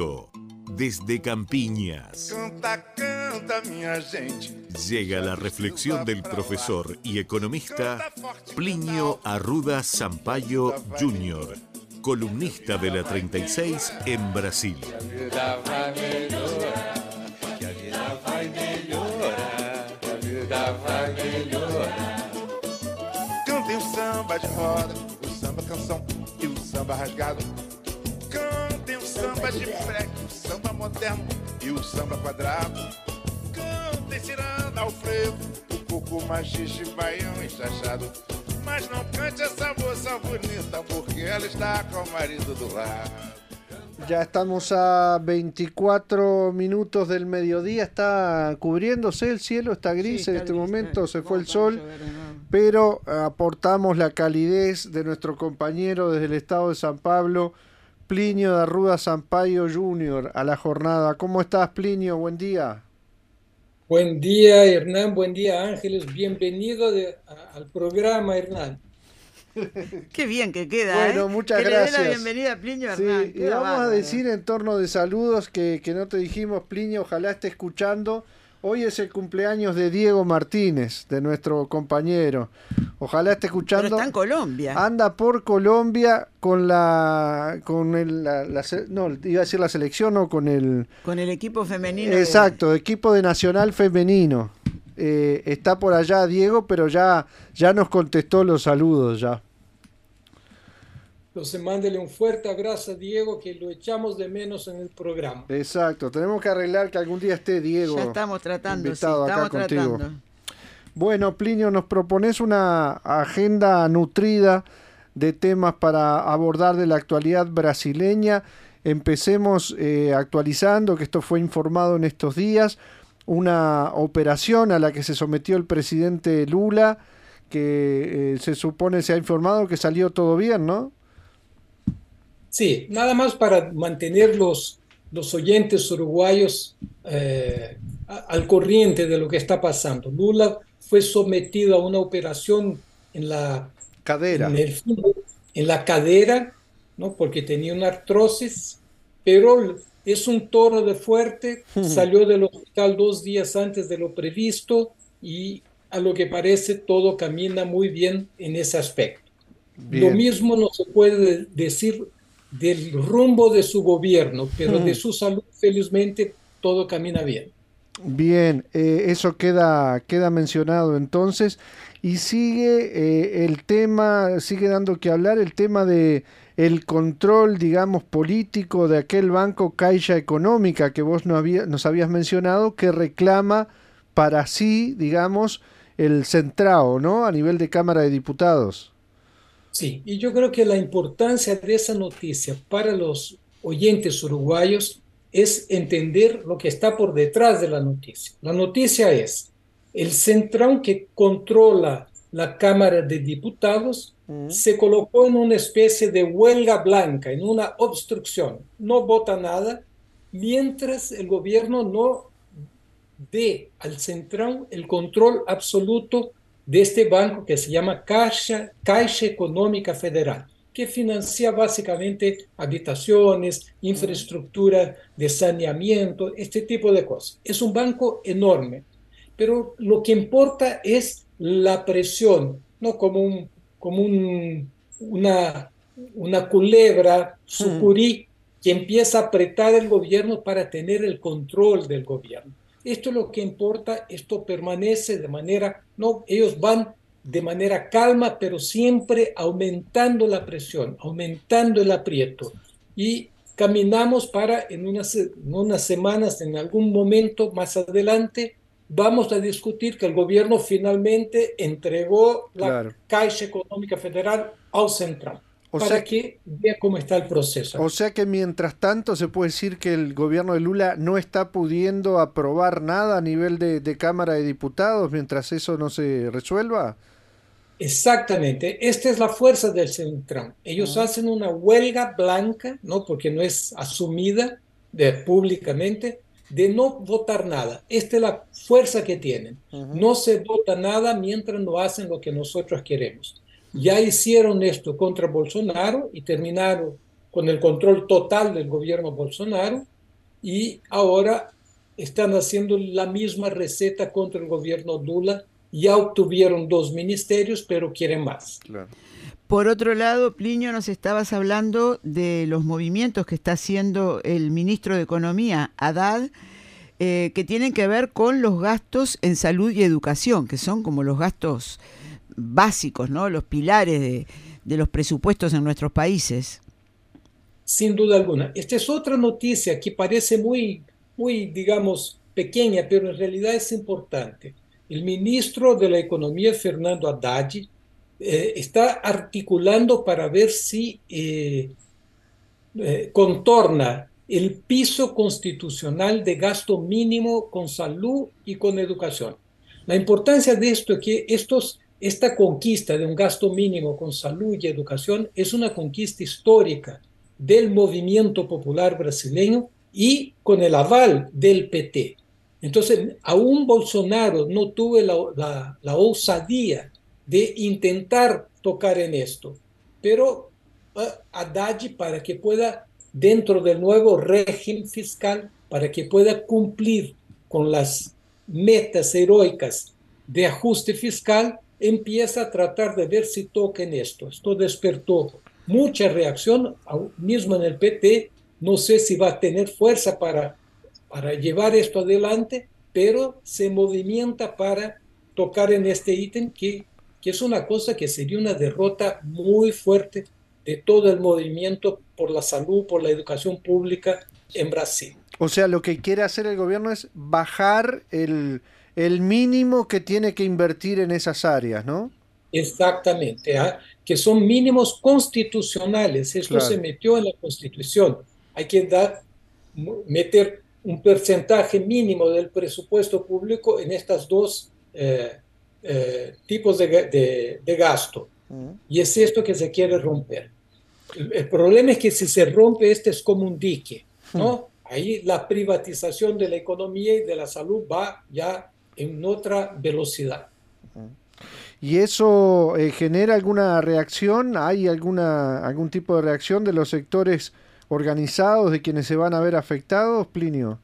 agosto, desde Campiñas. Canta, canta, minha gente. Llega la reflexión del profesor y economista Plinio Arruda Sampaio Jr., columnista de la 36 en Brasil. Cantem o samba de roda, o samba canção e o samba rasgado. Samba de freque, o samba moderno e o samba quadrado. Cantem ciranda ao frevo, o coco machixe, baião e chachado. Mas não cante essa moça bonita, porque ela está com o marido do lado. Ya estamos a 24 minutos del mediodía, está cubriéndose el cielo, está gris Sí, en está este gris, momento, eh. se fue el sol, llover pero aportamos la calidez de nuestro compañero desde el estado de San Pablo, Plinio de Arruda Sampaio Jr. a la jornada. ¿Cómo estás, Plinio? Buen día. Buen día, Hernán. Buen día, Ángeles. Bienvenido de- a- al programa, Hernán. Qué bien que queda. Bueno, ¿eh? muchas que Le dé gracias. la bienvenida a Plinio Sí, Hernán. y vamos a decir en torno de saludos que, que no te dijimos, Plinio, ojalá esté escuchando. Hoy es el cumpleaños de Diego Martínez, de nuestro compañero. Ojalá esté Pero escuchando. está en Colombia. Anda por Colombia con la. con el. la- no, iba a decir la selección o con el. Con el equipo femenino. de- Exacto, equipo de Nacional Femenino. Eh, está por allá Diego, pero ya, ya nos contestó los saludos ya. Entonces, mándele un fuerte abrazo a Diego, que lo echamos de menos en el programa. Exacto, tenemos que arreglar que algún día esté Diego. Ya estamos tratando, sí, invitado acá estamos contigo. tratando. Bueno, Plinio, nos propones una agenda nutrida de temas para abordar de la actualidad brasileña. Empecemos eh, actualizando, que esto fue informado en estos días, una operación a la que se sometió el presidente Lula, que eh, se supone se ha informado que salió todo bien, ¿no? Sí, nada más para mantener los, los oyentes uruguayos eh, al corriente de lo que está pasando. Lula fue sometido a una operación en la Cadera. en, el- en la cadera, ¿no? Porque tenía una artrosis, pero es un toro de fuerte, salió del hospital dos días antes de lo previsto y a lo que parece todo camina muy bien en ese aspecto. Lo mismo no se puede decir del rumbo de su gobierno, pero de su salud, felizmente, todo camina bien. Bien, eh, eso queda, queda mencionado entonces. Y sigue eh, el tema, sigue dando que hablar el tema de el control, digamos, político de aquel banco Caixa Económica que vos no había, nos habías mencionado, que reclama para sí, digamos, el centrao, ¿no? A nivel de Cámara de Diputados. Sí, y yo creo que la importancia de esa noticia para los oyentes uruguayos es entender lo que está por detrás de la noticia. La noticia es el centrón que controla la Cámara de Diputados se colocó en una especie de huelga blanca, en una obstrucción, no vota nada, mientras el gobierno no dé al centrón el control absoluto de este banco que se llama Caixa, Caixa Económica Federal, que financia básicamente habitaciones, infraestructura de saneamiento, este tipo de cosas. Es un banco enorme, pero lo que importa es la presión, no como, un, como un, una, una culebra sucurí que empieza a apretar el gobierno para tener el control del gobierno. Esto es lo que importa, esto permanece de manera, no, ellos van de manera calma, pero siempre aumentando la presión, aumentando el aprieto. Y caminamos para en unas, en unas semanas, en algún momento más adelante, vamos a discutir que el gobierno finalmente entregó la Claro. Caixa Económica Federal al central O para sea que vea cómo está el proceso. O sea que mientras tanto se puede decir que el gobierno de Lula no está pudiendo aprobar nada a nivel de, de Cámara de Diputados mientras eso no se resuelva. Exactamente, esta es la fuerza del Centrón. Ellos hacen una huelga blanca, ¿no? Porque no es asumida de, públicamente, de no votar nada. Esta es la fuerza que tienen. No se vota nada mientras no hacen lo que nosotros queremos. Ya hicieron esto contra Bolsonaro y terminaron con el control total del gobierno Bolsonaro y ahora están haciendo la misma receta contra el gobierno Lula. Ya obtuvieron dos ministerios, pero quieren más. Claro. Por otro lado, Plinio, nos estabas hablando de los movimientos que está haciendo el ministro de Economía, Haddad, eh, que tienen que ver con los gastos en salud y educación, que son como los gastos básicos, ¿no? Los pilares de, los presupuestos en nuestros países. Sin duda alguna. Esta es otra noticia que parece muy, muy, digamos, pequeña, pero en realidad es importante. El ministro de la Economía, Fernando Haddad, eh, está articulando para ver si eh, eh, contorna el piso constitucional de gasto mínimo con salud y con educación. La importancia de esto es que estos, esta conquista de un gasto mínimo con salud y educación es una conquista histórica del movimiento popular brasileño y con el aval del PT. Entonces, aún Bolsonaro no tuvo la, la, osadía de intentar tocar en esto, pero uh, Haddad para que pueda, dentro del nuevo régimen fiscal, para que pueda cumplir con las metas heroicas de ajuste fiscal, empieza a tratar de ver si toca en esto. Esto despertó mucha reacción, mismo en el PT. No sé si va a tener fuerza para, para llevar esto adelante, pero se movimienta para tocar en este ítem que, que es una cosa que sería una derrota muy fuerte de todo el movimiento por la salud, por la educación pública en Brasil. O sea, lo que quiere hacer el gobierno es bajar el, el mínimo que tiene que invertir en esas áreas, ¿no? Exactamente, ¿ah? que son mínimos constitucionales. Esto se metió en la Constitución. Hay que dar, meter un porcentaje mínimo del presupuesto público en estos dos eh, eh, tipos de, de, gasto. Y es esto que se quiere romper. El, problema es que si se rompe, este es como un dique, ¿no? Ahí la privatización de la economía y de la salud va ya en otra velocidad. ¿Y eso eh, genera alguna reacción? ¿Hay alguna, algún tipo de reacción de los sectores organizados, de quienes se van a ver afectados, Plinio?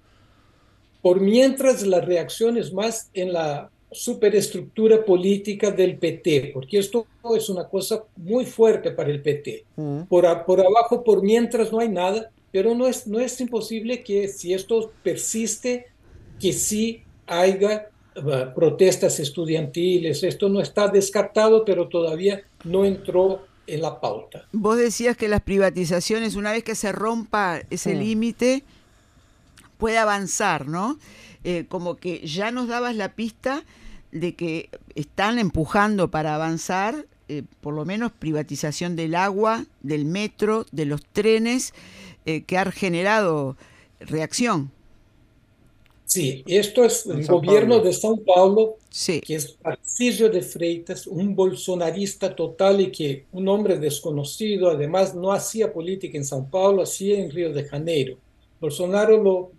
Por mientras la reacción es más en la superestructura política del PT, porque esto es una cosa muy fuerte para el PT. Mm. Por, por abajo, por mientras no hay nada, pero no es, no es imposible que si esto persiste, que sí haya protestas estudiantiles. Esto no está descartado, pero todavía no entró en la pauta. Vos decías que las privatizaciones, una vez que se rompa ese mm. límite, puede avanzar, ¿no? Eh, como que ya nos dabas la pista de que están empujando para avanzar, eh, por lo menos privatización del agua, del metro, de los trenes, eh, que ha generado reacción. Sí, esto es el gobierno de São Paulo, que es Tarcísio de Freitas, un bolsonarista total y que un hombre desconocido, además no hacía política en São Paulo, hacía en Río de Janeiro. Bolsonaro lo,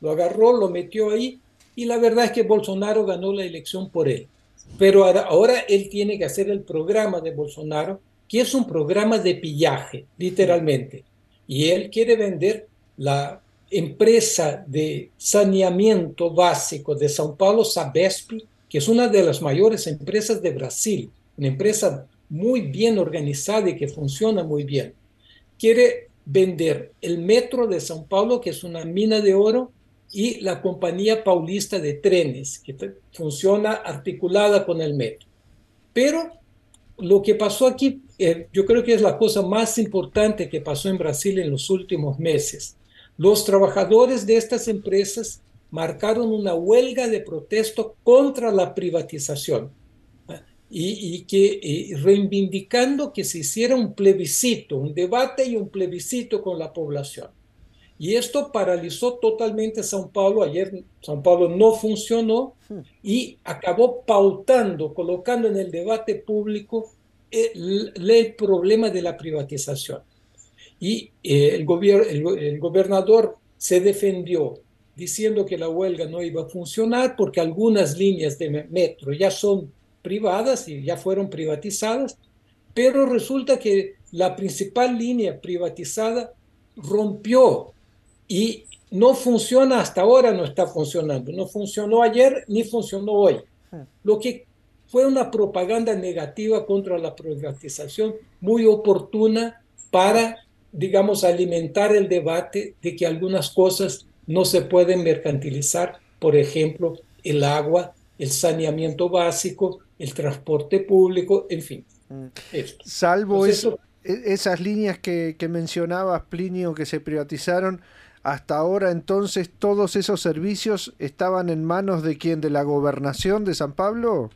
lo agarró, lo metió ahí y la verdad es que Bolsonaro ganó la elección por él. Pero ahora, ahora él tiene que hacer el programa de Bolsonaro, que es un programa de pillaje, literalmente. Y él quiere vender la empresa de saneamiento básico de São Paulo, Sabesp, que es una de las mayores empresas de Brasil, una empresa muy bien organizada y que funciona muy bien. Quiere vender el metro de São Paulo, que es una mina de oro, y la compañía paulista de trenes, que funciona articulada con el metro. Pero lo que pasó aquí, eh, yo creo que es la cosa más importante que pasó en Brasil en los últimos meses. Los trabajadores de estas empresas marcaron una huelga de protesto contra la privatización y, que reivindicando que se hiciera un plebiscito, un debate y un plebiscito con la población. Y esto paralizó totalmente São Paulo. Ayer São Paulo no funcionó y acabó pautando, colocando en el debate público el problema de la privatización y eh, el, el, gobernador se defendió diciendo que la huelga no iba a funcionar porque algunas líneas de metro ya son privadas y ya fueron privatizadas, pero resulta que la principal línea privatizada rompió y no funciona hasta ahora, no está funcionando. No funcionó ayer ni funcionó hoy. Lo que fue una propaganda negativa contra la privatización muy oportuna para, digamos, alimentar el debate de que algunas cosas no se pueden mercantilizar, por ejemplo, el agua, el saneamiento básico, el transporte público, en fin. Mm. Salvo eso, e-, esas líneas que, que mencionabas, Plinio, que se privatizaron, hasta ahora entonces todos esos servicios estaban en manos de quién, de la gobernación de San Pablo?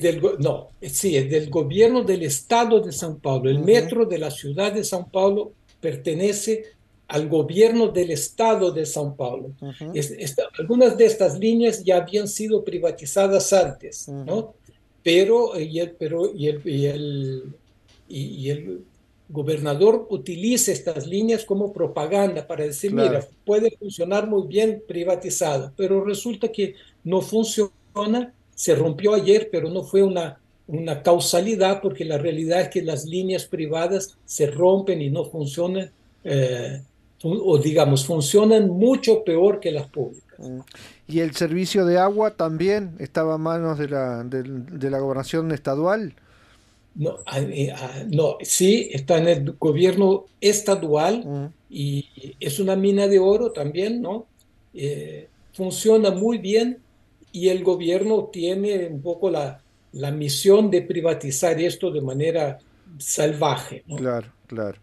Del, no, sí, es del gobierno del estado de San Pablo. El metro de la ciudad de San Pablo pertenece al gobierno del estado de San Paulo. algunas de estas líneas ya habían sido privatizadas antes, ¿no? Pero, y el, pero y el, y el, y, el gobernador utiliza estas líneas como propaganda para decir, mira, puede funcionar muy bien privatizado, pero resulta que no funciona, se rompió ayer, pero no fue una, una causalidad, porque la realidad es que las líneas privadas se rompen y no funcionan eh, o digamos, funcionan mucho peor que las públicas. Mm. ¿Y el servicio de agua también estaba en manos de la, de, la gobernación estadual? No, eh, no, sí, está en el gobierno estadual mm. y es una mina de oro también, ¿no? Eh, funciona muy bien y el gobierno tiene un poco la, la misión de privatizar esto de manera salvaje. ¿no? Claro, claro.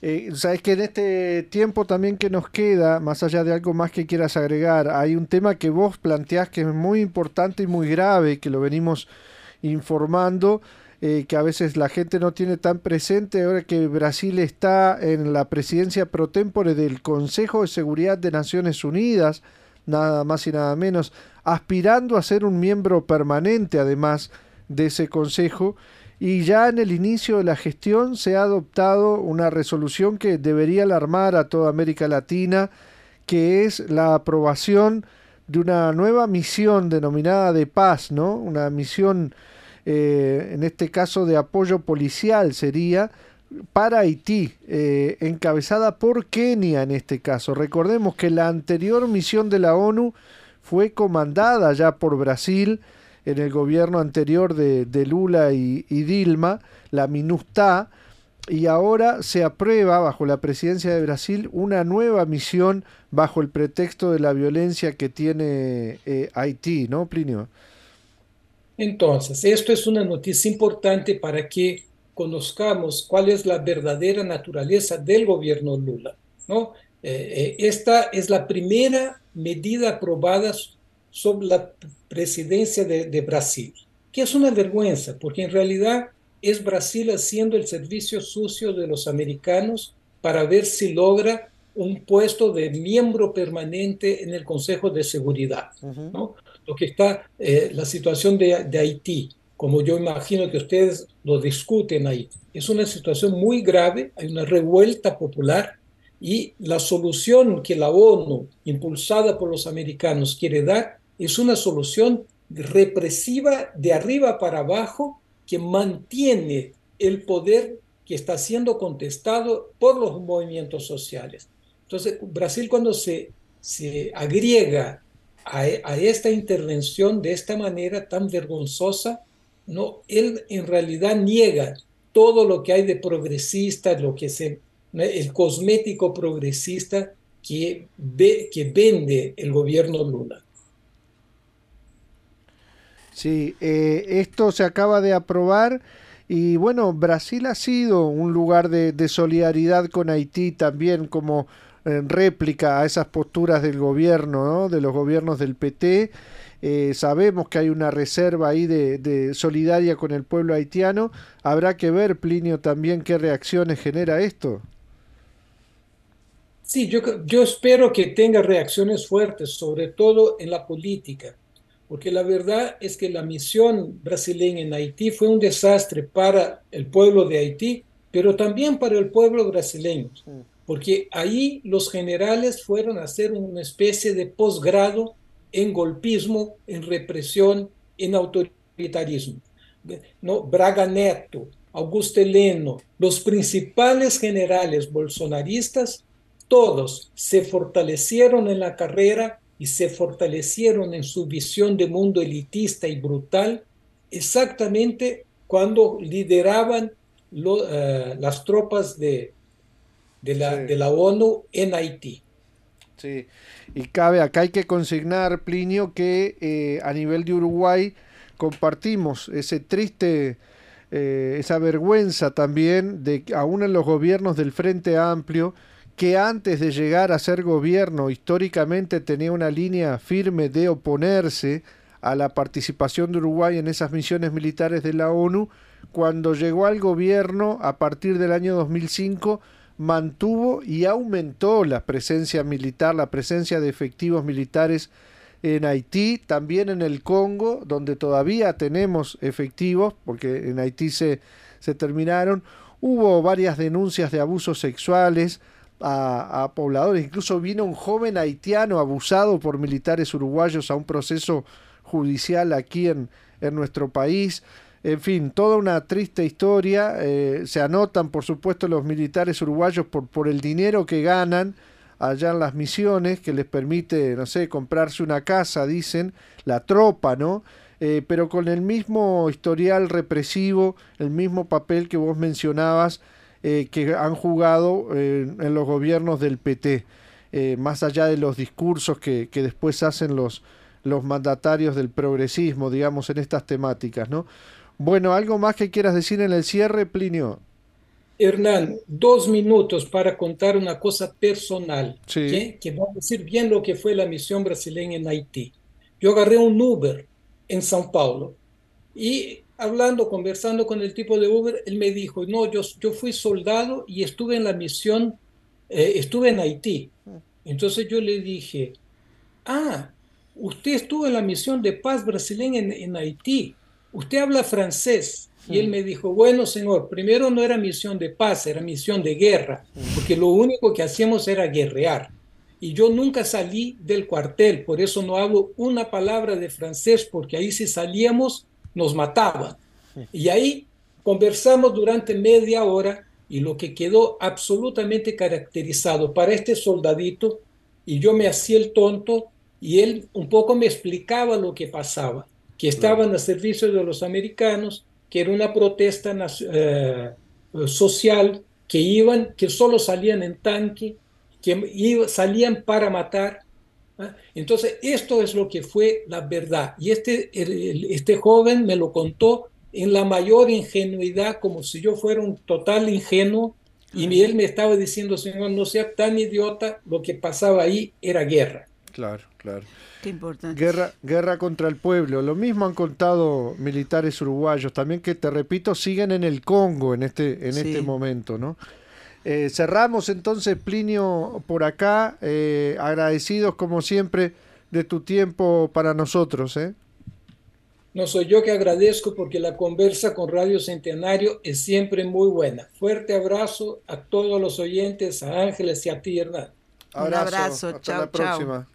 Eh, Sabes que en este tiempo también que nos queda, más allá de algo más que quieras agregar, hay un tema que vos planteás que es muy importante y muy grave, que lo venimos informando, eh, que a veces la gente no tiene tan presente ahora que Brasil está en la presidencia pro tempore del Consejo de Seguridad de Naciones Unidas, nada más y nada menos, aspirando a ser un miembro permanente además de ese consejo y ya en el inicio de la gestión se ha adoptado una resolución que debería alarmar a toda América Latina, que es la aprobación de una nueva misión denominada de paz, ¿no? Una misión, eh, en este caso de apoyo policial sería, para Haití, eh, encabezada por Kenia en este caso. Recordemos que la anterior misión de la ONU fue comandada ya por Brasil, en el gobierno anterior de, Lula y, Dilma, la MINUSTA, y ahora se aprueba bajo la presidencia de Brasil una nueva misión bajo el pretexto de la violencia que tiene eh, Haití, ¿no, Plinio? Entonces, esto es una noticia importante para que conozcamos cuál es la verdadera naturaleza del gobierno Lula. ¿no? Eh, eh, esta es la primera medida aprobada sobre la presidencia de, Brasil, que es una vergüenza, porque en realidad es Brasil haciendo el servicio sucio de los americanos para ver si logra un puesto de miembro permanente en el Consejo de Seguridad. ¿no? Lo que está, eh, la situación de, de, Haití, como yo imagino que ustedes lo discuten ahí, es una situación muy grave, hay una revuelta popular y la solución que la ONU, impulsada por los americanos, quiere dar es una solución represiva de arriba para abajo que mantiene el poder que está siendo contestado por los movimientos sociales. Entonces, Brasil cuando se, se agrega a, esta intervención de esta manera tan vergonzosa, no, él en realidad niega todo lo que hay de progresista, lo que se, el cosmético progresista que, ve, que vende el gobierno Lula. Sí, eh, esto se acaba de aprobar y bueno, Brasil ha sido un lugar de, solidaridad con Haití también como en réplica a esas posturas del gobierno, de los gobiernos del PT. Eh, sabemos que hay una reserva ahí de, solidaria con el pueblo haitiano. Habrá que ver, Plinio, también qué reacciones genera esto. Sí, yo, yo espero que tenga reacciones fuertes, sobre todo en la política porque la verdad es que la misión brasileña en Haití fue un desastre para el pueblo de Haití, pero también para el pueblo brasileño, porque ahí los generales fueron a hacer una especie de posgrado en golpismo, en represión, en autoritarismo. ¿no? Braga Neto, Augusto Heleno, los principales generales bolsonaristas, todos se fortalecieron en la carrera y se fortalecieron en su visión de mundo elitista y brutal exactamente cuando lideraban eh, las tropas de, de, la, de la ONU en Haití. Sí, y cabe acá hay que consignar, Plinio, que eh, a nivel de Uruguay compartimos ese triste, eh, esa vergüenza también de que aún en los gobiernos del Frente Amplio, que antes de llegar a ser gobierno históricamente tenía una línea firme de oponerse a la participación de Uruguay en esas misiones militares de la ONU, cuando llegó al gobierno a partir del año 2005 mantuvo y aumentó la presencia militar, la presencia de efectivos militares en Haití, también en el Congo, donde todavía tenemos efectivos, porque en Haití se, se terminaron. Hubo varias denuncias de abusos sexuales a, pobladores, incluso vino un joven haitiano abusado por militares uruguayos a un proceso judicial aquí en, en nuestro país. En fin, toda una triste historia. Eh, se anotan, por supuesto, los militares uruguayos por, por el dinero que ganan allá en las misiones, que les permite, no sé, comprarse una casa, dicen, la tropa, ¿no? Eh, pero con el mismo historial represivo, el mismo papel que vos mencionabas, eh, que han jugado en los gobiernos del PT, más allá de los discursos que, que después hacen los, los mandatarios del progresismo, digamos, en estas temáticas, ¿no? Bueno, ¿algo más que quieras decir en el cierre, Plinio? Hernán, dos minutos para contar una cosa personal, que va a decir bien lo que fue la misión brasileña en Haití. Yo agarré un Uber en São Paulo y hablando, conversando con el tipo de Uber, él me dijo, no, yo, yo fui soldado y estuve en la misión, eh, estuve en Haití. Entonces yo le dije, ah, usted estuvo en la misión de paz brasileña en, Haití, usted habla francés. Y él me dijo, bueno, señor, primero no era misión de paz, era misión de guerra, porque lo único que hacíamos era guerrear. Y yo nunca salí del cuartel, por eso no hablo una palabra de francés, porque ahí si salíamos nos mataban. Y ahí conversamos durante media hora y lo que quedó absolutamente caracterizado para este soldadito, y yo me hacía el tonto, y él un poco me explicaba lo que pasaba, que estaban a servicio de los americanos, que era una protesta eh, social, que iban, que solo salían en tanque, que salían para matar. Entonces, esto es lo que fue la verdad. Y este, este joven me lo contó en la mayor ingenuidad, como si yo fuera un total ingenuo, y él me estaba diciendo, Señor, no sea tan idiota, lo que pasaba ahí era guerra. Claro, claro. Qué importante. Guerra, guerra contra el pueblo. Lo mismo han contado militares uruguayos también que, te repito, siguen en el Congo en este, en este momento, ¿no? Eh, cerramos entonces, Plinio, por acá. Eh, agradecidos, como siempre, de tu tiempo para nosotros, ¿eh? No soy yo que agradezco porque la conversa con Radio Centenario es siempre muy buena. Fuerte abrazo a todos los oyentes, a Ángeles y a ti, Hernán. Un abrazo. Hasta la próxima.